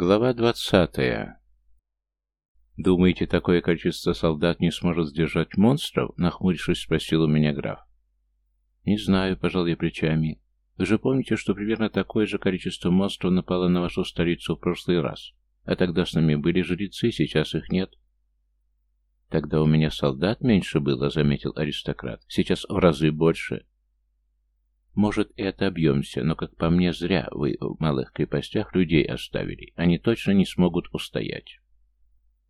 Глава двадцатая. «Думаете, такое количество солдат не сможет сдержать монстров?» — нахмурившись, спросил у меня граф. «Не знаю», — пожал я плечами. «Вы же помните, что примерно такое же количество монстров напало на вашу столицу в прошлый раз, а тогда с нами были жрецы, сейчас их нет». «Тогда у меня солдат меньше было», — заметил аристократ. «Сейчас в разы больше. Может, и отобьемся, но, как по мне, зря вы в малых крепостях людей оставили. Они точно не смогут устоять.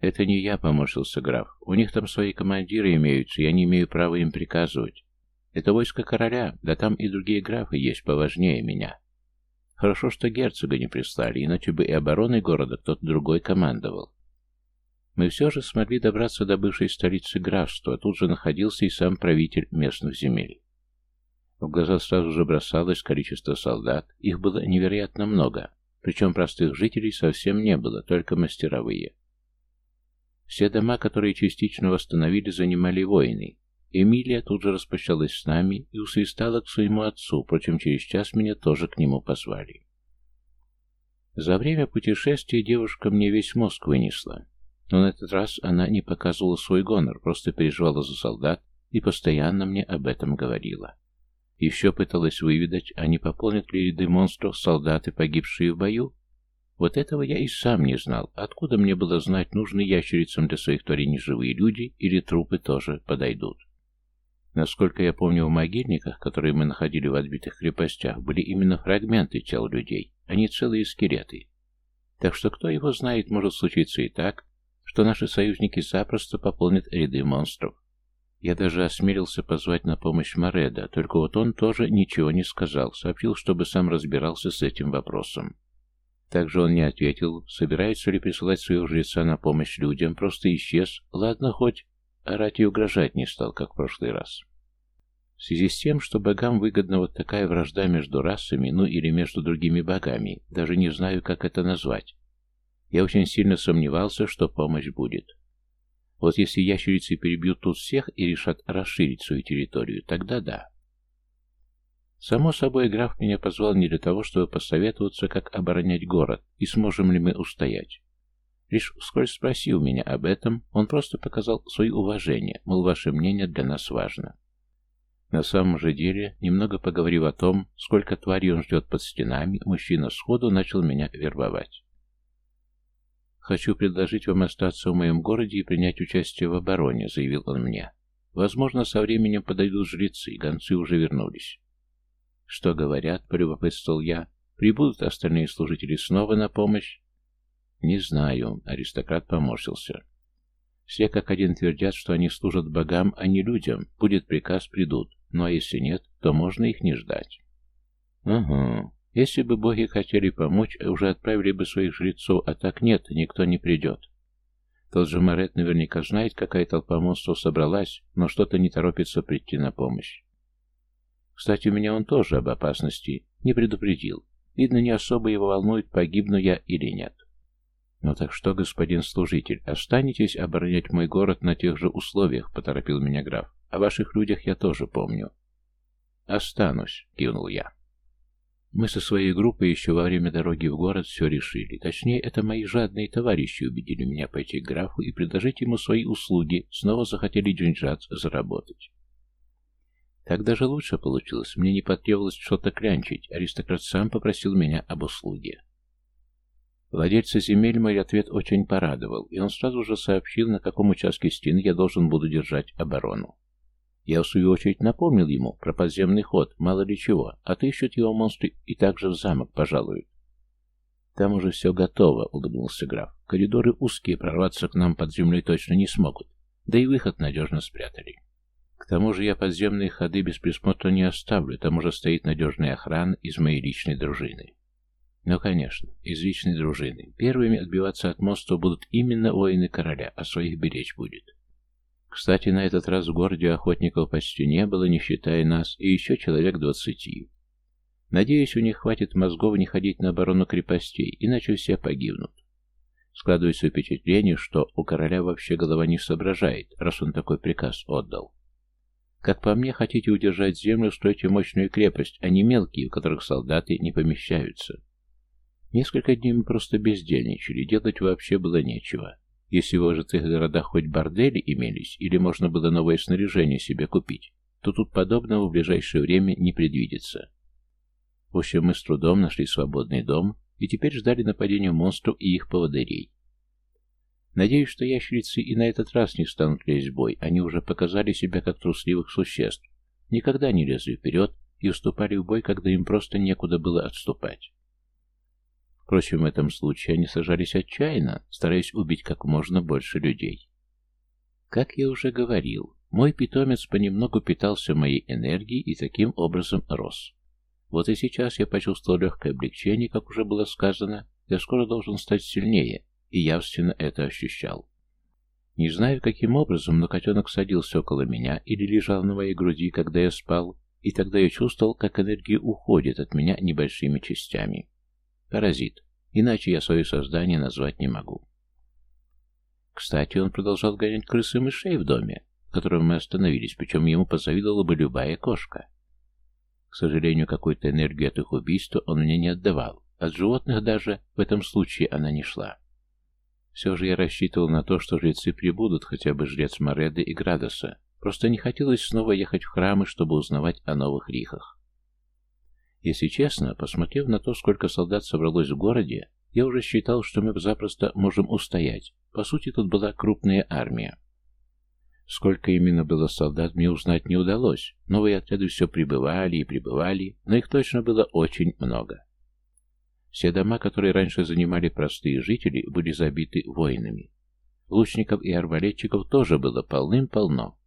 Это не я, поморщился граф. У них там свои командиры имеются, я не имею права им приказывать. Это войско короля, да там и другие графы есть поважнее меня. Хорошо, что герцога не прислали, иначе бы и обороной города кто-то другой командовал. Мы все же смогли добраться до бывшей столицы графства, тут же находился и сам правитель местных земель. В глаза сразу же бросалось количество солдат, их было невероятно много, причем простых жителей совсем не было, только мастеровые. Все дома, которые частично восстановили, занимали воины. Эмилия тут же распрощалась с нами и усвистала к своему отцу, впрочем, через час меня тоже к нему позвали. За время путешествия девушка мне весь мозг вынесла, но на этот раз она не показывала свой гонор, просто переживала за солдат и постоянно мне об этом говорила. Еще пыталась выведать, а не пополнят ли ряды монстров солдаты, погибшие в бою? Вот этого я и сам не знал. Откуда мне было знать, нужны ящерицам для своих творений живые люди или трупы тоже подойдут? Насколько я помню, в могильниках, которые мы находили в отбитых крепостях, были именно фрагменты тел людей, а не целые скелеты. Так что кто его знает, может случиться и так, что наши союзники запросто пополнят ряды монстров. Я даже осмелился позвать на помощь Мореда, только вот он тоже ничего не сказал, сообщил, чтобы сам разбирался с этим вопросом. Также он не ответил, собирается ли присылать своего жреца на помощь людям, просто исчез, ладно хоть, орать и угрожать не стал, как в прошлый раз. В связи с тем, что богам выгодна вот такая вражда между расами, ну или между другими богами, даже не знаю, как это назвать, я очень сильно сомневался, что помощь будет. Вот если ящерицы перебьют тут всех и решат расширить свою территорию, тогда да. Само собой, граф меня позвал не для того, чтобы посоветоваться, как оборонять город, и сможем ли мы устоять. Лишь вскользь спросил меня об этом, он просто показал свое уважение, мол, ваше мнение для нас важно. На самом же деле, немного поговорив о том, сколько тварей он ждет под стенами, мужчина сходу начал меня вербовать. «Хочу предложить вам остаться в моем городе и принять участие в обороне», — заявил он мне. «Возможно, со временем подойдут жрецы, гонцы уже вернулись». «Что говорят?» — полюбопытствовал я. «Прибудут остальные служители снова на помощь?» «Не знаю», — аристократ поморщился. «Все как один твердят, что они служат богам, а не людям. Будет приказ, придут. Ну а если нет, то можно их не ждать». «Угу. Если бы боги хотели помочь, уже отправили бы своих жрецов, а так нет, никто не придет. Тот же Морет наверняка знает, какая толпа монстров собралась, но что-то не торопится прийти на помощь. Кстати, меня он тоже об опасности не предупредил. Видно, не особо его волнует, погибну я или нет. «Ну так что, господин служитель, останетесь оборонять мой город на тех же условиях?» — поторопил меня граф. «О ваших людях я тоже помню». «Останусь», — кивнул я. Мы со своей группой еще во время дороги в город все решили. Точнее, это мои жадные товарищи убедили меня пойти к графу и предложить ему свои услуги, снова захотели деньжат заработать. Так даже лучше получилось, мне не потребовалось что-то клянчить, аристократ сам попросил меня об услуге. Владельца земель мой ответ очень порадовал, и он сразу же сообщил, на каком участке стены я должен буду держать оборону. Я, в свою очередь, напомнил ему про подземный ход, мало ли чего, а отыщут его монстры и также в замок пожалуют. Там уже все готово, улыбнулся граф. Коридоры узкие, прорваться к нам под землей точно не смогут. Да и выход надежно спрятали. К тому же я подземные ходы без присмотра не оставлю, там уже стоит надежная охрана из моей личной дружины. Ну, конечно, из личной дружины. Первыми отбиваться от моста будут именно воины короля, а своих беречь будет. Кстати, на этот раз в городе охотников почти не было, не считая нас, и еще человек двадцати. Надеюсь, у них хватит мозгов не ходить на оборону крепостей, иначе все погибнут. Складывается впечатление, что у короля вообще голова не соображает, раз он такой приказ отдал. Как по мне, хотите удержать землю, стройте мощную крепость, а не мелкие, в которых солдаты не помещаются. Несколько дней мы просто бездельничали, делать вообще было нечего. Если в ожитых городах хоть бордели имелись, или можно было новое снаряжение себе купить, то тут подобного в ближайшее время не предвидится. В общем, мы с трудом нашли свободный дом и теперь ждали нападения монстров и их поводырей. Надеюсь, что ящерицы и на этот раз не станут лезть в бой, они уже показали себя как трусливых существ, никогда не лезли вперед и уступали в бой, когда им просто некуда было отступать. Впрочем, в этом случае они сажались отчаянно, стараясь убить как можно больше людей. Как я уже говорил, мой питомец понемногу питался моей энергией и таким образом рос. Вот и сейчас я почувствовал легкое облегчение, как уже было сказано, я скоро должен стать сильнее, и явственно это ощущал. Не знаю, каким образом, но котенок садился около меня или лежал на моей груди, когда я спал, и тогда я чувствовал, как энергия уходит от меня небольшими частями. Паразит. Иначе я свое создание назвать не могу. Кстати, он продолжал гонять крысы и мышей в доме, в котором мы остановились, причем ему позавидовала бы любая кошка. К сожалению, какую-то энергию от их убийства он мне не отдавал. От животных даже в этом случае она не шла. Все же я рассчитывал на то, что жрецы прибудут, хотя бы жрец Мореды и Градоса. Просто не хотелось снова ехать в храмы, чтобы узнавать о новых рихах. Если честно, посмотрев на то, сколько солдат собралось в городе, я уже считал, что мы запросто можем устоять. По сути, тут была крупная армия. Сколько именно было солдат, мне узнать не удалось. Новые отряды все прибывали и прибывали, но их точно было очень много. Все дома, которые раньше занимали простые жители, были забиты воинами. Лучников и арбалетчиков тоже было полным-полно.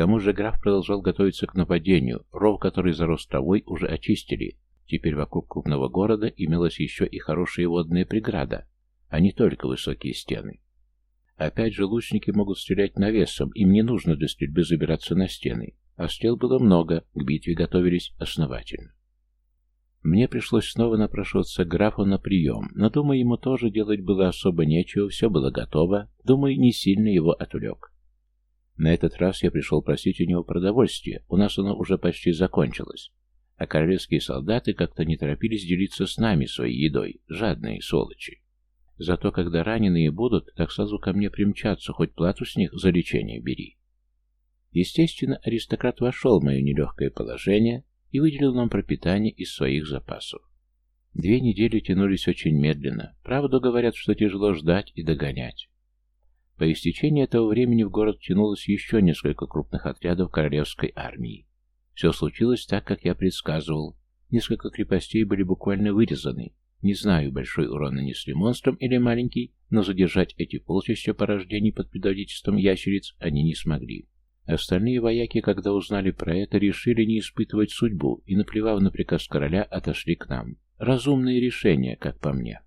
Тому же граф продолжал готовиться к нападению. Ров, который зарос травой, уже очистили. Теперь вокруг крупного города имелась еще и хорошая водная преграда, а не только высокие стены. Опять же, лучники могут стрелять навесом, им не нужно для стрельбы забираться на стены. А стрел было много, к битве готовились основательно. Мне пришлось снова напрашиваться к графу на прием, но, думаю, ему тоже делать было особо нечего, все было готово, думаю, не сильно его отвлек. На этот раз я пришел просить у него продовольствия, у нас оно уже почти закончилось, а королевские солдаты как-то не торопились делиться с нами своей едой, жадные сволочи. Зато когда раненые будут, так сразу ко мне примчатся, хоть плату с них за лечение бери. Естественно, аристократ вошел в мое нелегкое положение и выделил нам пропитание из своих запасов. Две недели тянулись очень медленно. Правду говорят, что тяжело ждать и догонять. По истечении этого времени в город тянулось еще несколько крупных отрядов королевской армии. Все случилось так, как я предсказывал. Несколько крепостей были буквально вырезаны, не знаю, большой урон нанесли монстрам или маленький, но задержать эти полчища порождений под предводительством ящериц они не смогли. Остальные вояки, когда узнали про это, решили не испытывать судьбу и, наплевав на приказ короля, отошли к нам. Разумные решения, как по мне.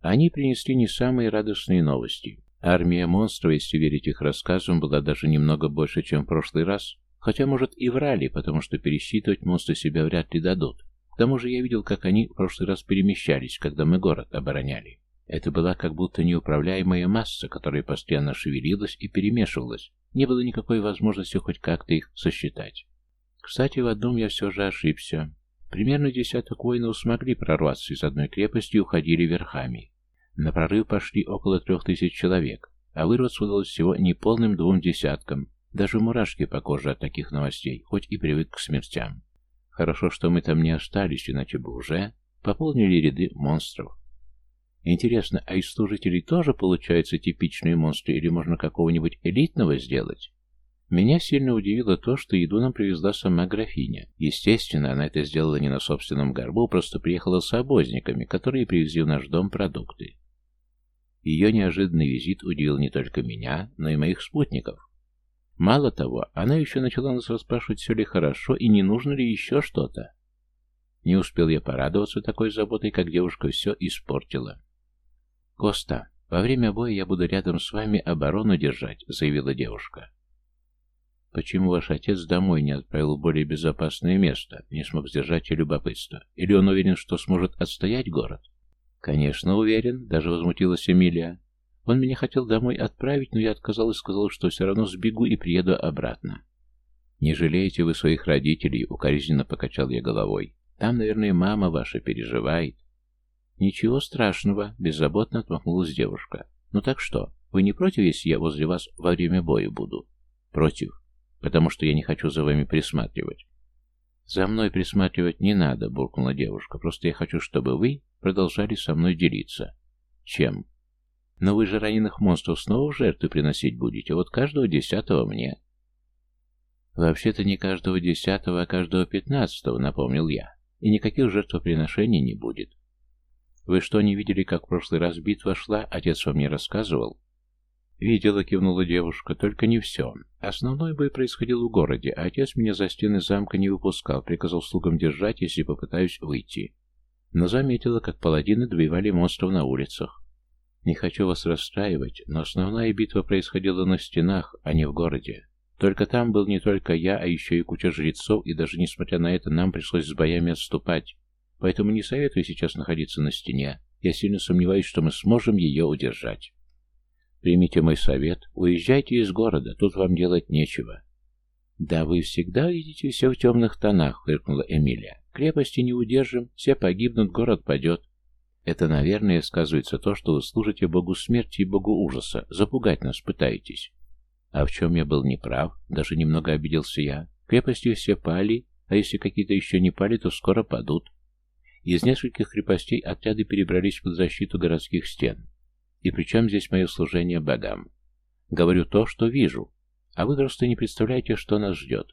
Они принесли не самые радостные новости. Армия монстров, если верить их рассказам, была даже немного больше, чем в прошлый раз, хотя, может, и врали, потому что пересчитывать монстры себя вряд ли дадут. К тому же я видел, как они в прошлый раз перемещались, когда мы город обороняли. Это была как будто неуправляемая масса, которая постоянно шевелилась и перемешивалась. Не было никакой возможности хоть как-то их сосчитать. Кстати, в одном я все же ошибся. Примерно десяток воинов смогли прорваться из одной крепости и уходили верхами. На прорыв пошли около трех тысяч человек, а вырваться удалось всего неполным двум десяткам. Даже мурашки по коже от таких новостей, хоть и привык к смертям. Хорошо, что мы там не остались, иначе бы уже пополнили ряды монстров. Интересно, а из служителей тоже получаются типичные монстры или можно какого-нибудь элитного сделать? Меня сильно удивило то, что еду нам привезла сама графиня. Естественно, она это сделала не на собственном горбу, просто приехала с обозниками, которые привезли в наш дом продукты. Ее неожиданный визит удивил не только меня, но и моих спутников. Мало того, она еще начала нас расспрашивать, все ли хорошо и не нужно ли еще что-то. Не успел я порадоваться такой заботой, как девушка все испортила. «Коста, во время боя я буду рядом с вами оборону держать», — заявила девушка. «Почему ваш отец домой не отправил в более безопасное место?» Не смог сдержать и любопытство. «Или он уверен, что сможет отстоять город?» «Конечно, уверен», — даже возмутилась Эмилия. Он меня хотел домой отправить, но я отказал и сказал, что все равно сбегу и приеду обратно. «Не жалеете вы своих родителей?» — укоризненно покачал я головой. «Там, наверное, мама ваша переживает». Ничего страшного, беззаботно отмахнулась девушка. Ну так что, вы не против, если я возле вас во время боя буду? Против, потому что я не хочу за вами присматривать. «За мной присматривать не надо», — буркнула девушка. «Просто я хочу, чтобы вы продолжали со мной делиться». «Чем?» «Но вы же раненых монстров снова в жертвы приносить будете, вот каждого десятого мне». «Вообще-то не каждого десятого, а каждого пятнадцатого», — напомнил я. «И никаких жертвоприношений не будет». «Вы что, не видели, как в прошлый раз битва шла? Отец вам не рассказывал?» «Видела», — кивнула девушка, — «только не все. Основной бой происходил в городе, а отец меня за стены замка не выпускал, приказал слугам держать, если попытаюсь выйти. Но заметила, как паладины добивали монстров на улицах. Не хочу вас расстраивать, но основная битва происходила на стенах, а не в городе. Только там был не только я, а еще и куча жрецов, и даже несмотря на это, нам пришлось с боями отступать. Поэтому не советую сейчас находиться на стене. Я сильно сомневаюсь, что мы сможем ее удержать. Примите мой совет, уезжайте из города, тут вам делать нечего. Да вы всегда видите все в темных тонах, фыркнула Эмилия. Крепости не удержим, все погибнут, город падет. Это, наверное, сказывается то, что вы служите богу смерти и богу ужаса, запугать нас пытаетесь. А в чем я был неправ, даже немного обиделся я. Крепости все пали, а если какие-то еще не пали, то скоро падут. Из нескольких крепостей отряды перебрались под защиту городских стен. И при чем здесь мое служение богам? Говорю то, что вижу, а вы просто не представляете, что нас ждет.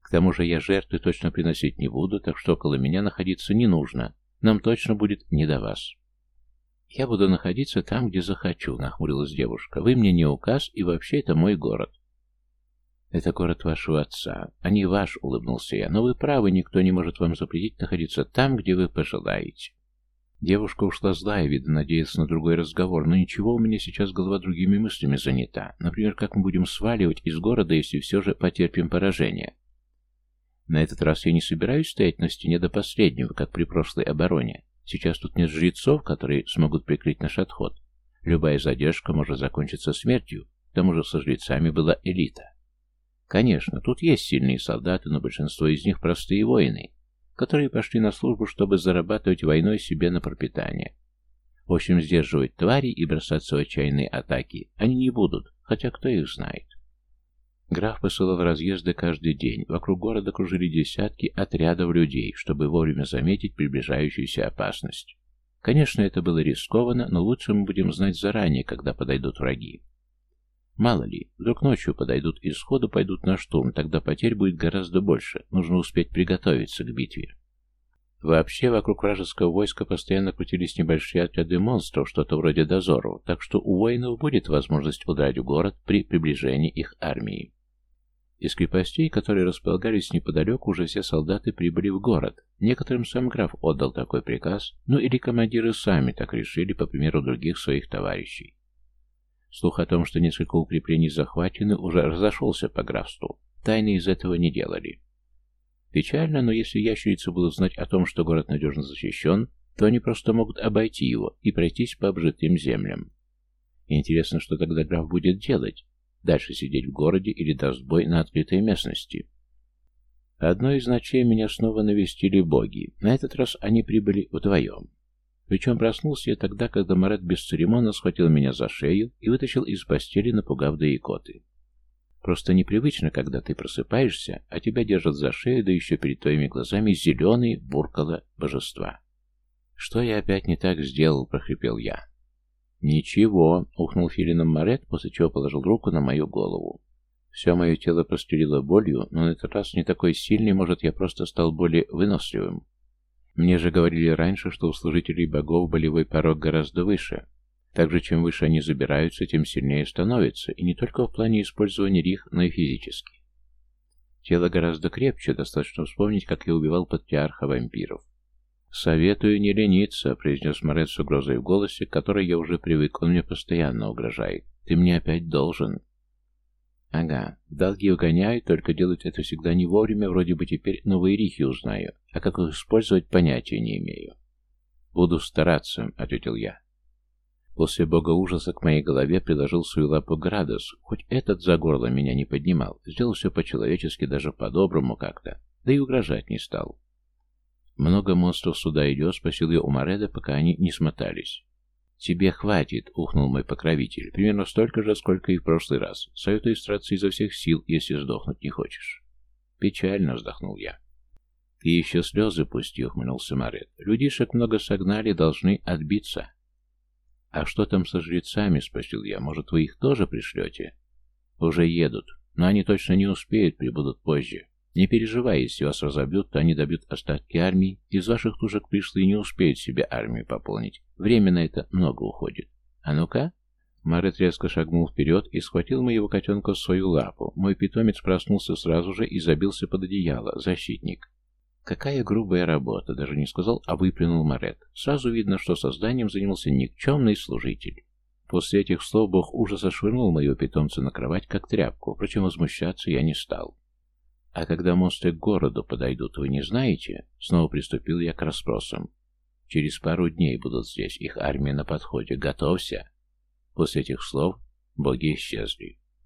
К тому же я жертвы точно приносить не буду, так что около меня находиться не нужно. Нам точно будет не до вас. Я буду находиться там, где захочу, нахмурилась девушка. Вы мне не указ, и вообще это мой город. Это город вашего отца, а не ваш, улыбнулся я. Но вы правы, никто не может вам запретить находиться там, где вы пожелаете. Девушка ушла злая, видно, надеясь на другой разговор, но ничего, у меня сейчас голова другими мыслями занята. Например, как мы будем сваливать из города, если все же потерпим поражение. На этот раз я не собираюсь стоять на стене до последнего, как при прошлой обороне. Сейчас тут нет жрецов, которые смогут прикрыть наш отход. Любая задержка может закончиться смертью, к тому же со жрецами была элита. Конечно, тут есть сильные солдаты, но большинство из них простые воины, которые пошли на службу, чтобы зарабатывать войной себе на пропитание. В общем, сдерживать твари и бросаться в отчаянные атаки они не будут, хотя кто их знает. Граф посылал разъезды каждый день. Вокруг города кружили десятки отрядов людей, чтобы вовремя заметить приближающуюся опасность. Конечно, это было рискованно, но лучше мы будем знать заранее, когда подойдут враги. Мало ли, вдруг ночью подойдут и сходу пойдут на штурм, тогда потерь будет гораздо больше, нужно успеть приготовиться к битве. Вообще, вокруг вражеского войска постоянно крутились небольшие отряды монстров, что-то вроде дозоров, так что у воинов будет возможность удрать в город при приближении их армии. Из крепостей, которые располагались неподалеку, уже все солдаты прибыли в город. Некоторым сам граф отдал такой приказ, ну или командиры сами так решили, по примеру других своих товарищей. Слух о том, что несколько укреплений захвачены, уже разошелся по графству. Тайны из этого не делали. Печально, но если ящерицы будут знать о том, что город надежно защищен, то они просто могут обойти его и пройтись по обжитым землям. Интересно, что тогда граф будет делать? Дальше сидеть в городе или даст бой на открытой местности? Одной из ночей меня снова навестили боги. На этот раз они прибыли вдвоем. Причем проснулся я тогда, когда Марет бесцеремонно схватил меня за шею и вытащил из постели, напугав до икоты. Просто непривычно, когда ты просыпаешься, а тебя держат за шею, да еще перед твоими глазами зеленый буркало божества. «Что я опять не так сделал?» — прохрипел я. «Ничего», — ухнул филином Марет, после чего положил руку на мою голову. Все мое тело прострелило болью, но на этот раз не такой сильный, может, я просто стал более выносливым. Мне же говорили раньше, что у служителей богов болевой порог гораздо выше. Также, чем выше они забираются, тем сильнее становятся, и не только в плане использования рих, но и физически. Тело гораздо крепче, достаточно вспомнить, как я убивал патриарха вампиров. «Советую не лениться», — произнес Морет с угрозой в голосе, к которой я уже привык, он мне постоянно угрожает. «Ты мне опять должен». Ага, долги угоняют, только делать это всегда не вовремя, вроде бы теперь новые рихи узнаю, а как их использовать, понятия не имею. Буду стараться, ответил я. После бога ужаса к моей голове приложил свою лапу Градос, хоть этот за горло меня не поднимал, сделал все по-человечески, даже по-доброму как-то, да и угрожать не стал. «Много монстров сюда идет?» — спросил я у Мореда, пока они не смотались. «Тебе хватит», — ухнул мой покровитель. «Примерно столько же, сколько и в прошлый раз. Советую стараться изо всех сил, если сдохнуть не хочешь». «Печально», — вздохнул я. «Ты еще слезы пусти», — ухмыльнулся Марет. «Людишек много согнали, должны отбиться». «А что там со жрецами?» — спросил я. «Может, вы их тоже пришлете?» «Уже едут, но они точно не успеют, прибудут позже. Не переживай, если вас разобьют, то они добьют остатки армии. Из ваших тужек пришлые не успеют себе армию пополнить. Время на это много уходит. А ну-ка!» Марет резко шагнул вперед и схватил моего котенка в свою лапу. Мой питомец проснулся сразу же и забился под одеяло. Защитник. Какая грубая работа, даже не сказал, а выплюнул Марет. Сразу видно, что созданием занялся никчемный служитель. После этих слов бог ужаса швырнул моего питомца на кровать, как тряпку, впрочем, возмущаться я не стал. «А когда монстры к городу подойдут, вы не знаете?» Снова приступил я к расспросам. «Через пару дней будут здесь, их армия на подходе. Готовься!» После этих слов боги исчезли.